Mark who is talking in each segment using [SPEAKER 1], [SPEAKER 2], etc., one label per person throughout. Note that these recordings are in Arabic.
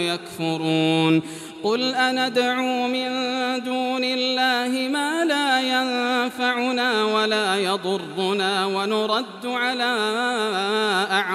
[SPEAKER 1] يكفرون. قل أندعو من دون الله ما لا ينفعنا ولا يضرنا ونرد على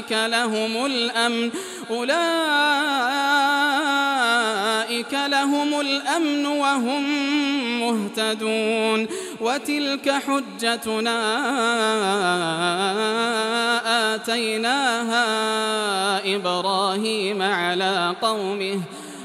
[SPEAKER 1] لهم الأمن. أولئك لهم الأمن وهم مهتدون. وتلك حجتنا آتيناها إبراهيم على قومه.